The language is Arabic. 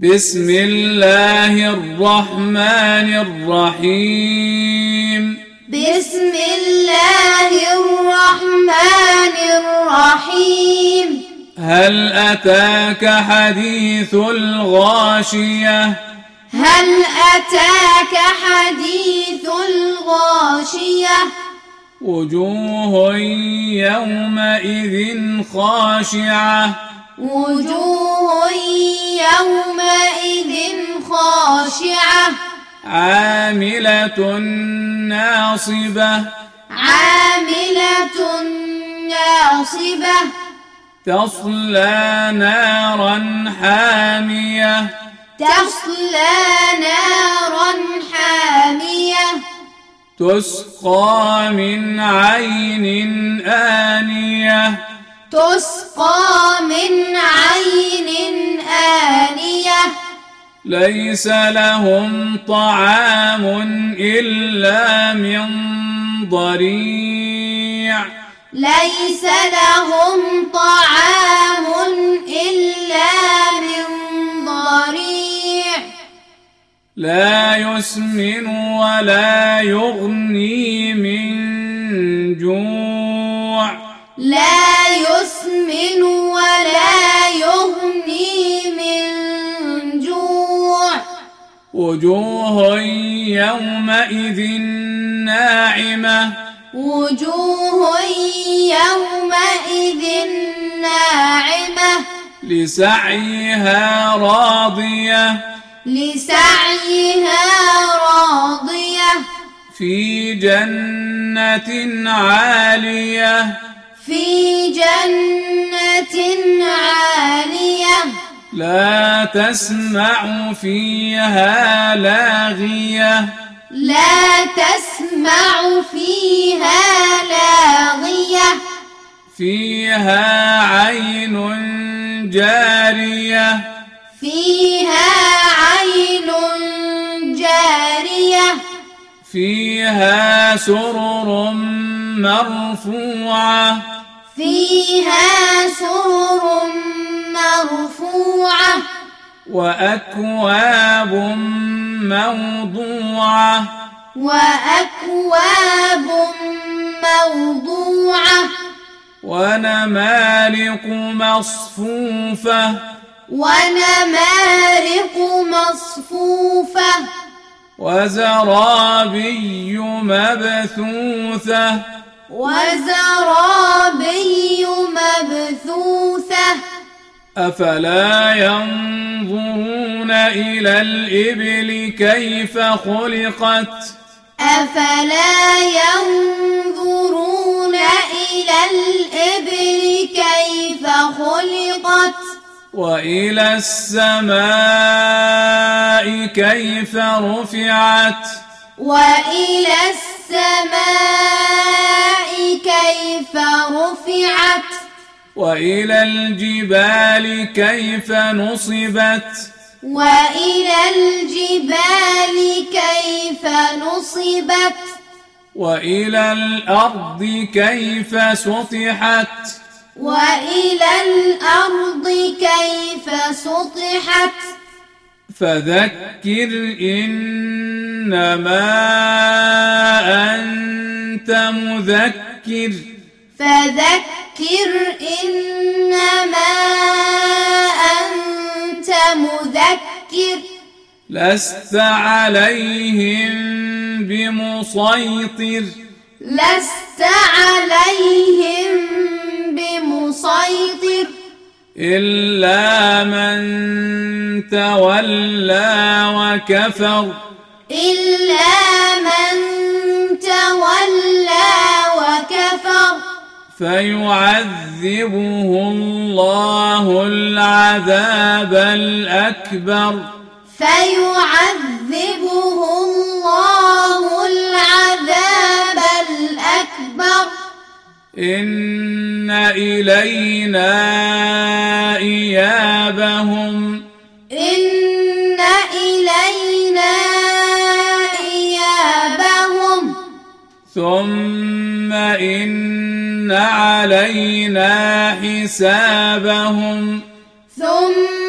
بسم الله الرحمن الرحيم. بسم الله الرحمن الرحيم. هل أتاك حديث الغاشية؟ هل أتاك حديث الغاشية؟ وجوه يومئذ خاشعة. وجوه عاملة ناصبة. عاملة ناصبة. تصلى نارا حامية. تصلى نارا حامية. تسقى من عين آنية. تسقى من ليس لهم طعام إلا من ضريع. ليس لهم طعام إلا من ضريع. لا يسمن ولا يغني من جوع. لا وجوه يومئذ ناعمة. وجوه يومئذ ناعمة. لسعيها راضية. لسعيها راضية. في جنة عالية. في جنة لا تسمع فيها لاغية. لا تسمع فيها لاغية. فيها عين جارية. فيها عين جارية. فيها سرر مرفوعة. فيها سرر مرفوعة وأكواب موضوعة وأكواب موضوعة ونمارق مصفوفة ونمارق مصفوفة وزرابي مبثوثة وزرابي مبثوثة. أفلا ينظرون إلى الإبل كيف خلقت؟ أفلا ينظرون إلى الإبل كيف خلقت؟ وإلى السماء كيف رفعت؟ وإلى السماء وإلى الجبال كيف نصبت؟ وإلى الجبال كيف نصبت؟ وإلى الأرض كيف سطحت؟ وإلى الأرض كيف سطحت؟ فذكر إنما أنت مذكر. فذكر إنما أنت مذكر. لست عليهم بمسيطر. لست عليهم بمسيطر. إلا من تولى وكفر. إلا من فيعذبه الله العذاب الأكبر. فيعذبه الله العذاب الأكبر. إن إلينا إيابهم. إن إلينا إيابهم. ثم إن علينا حسابهم ثم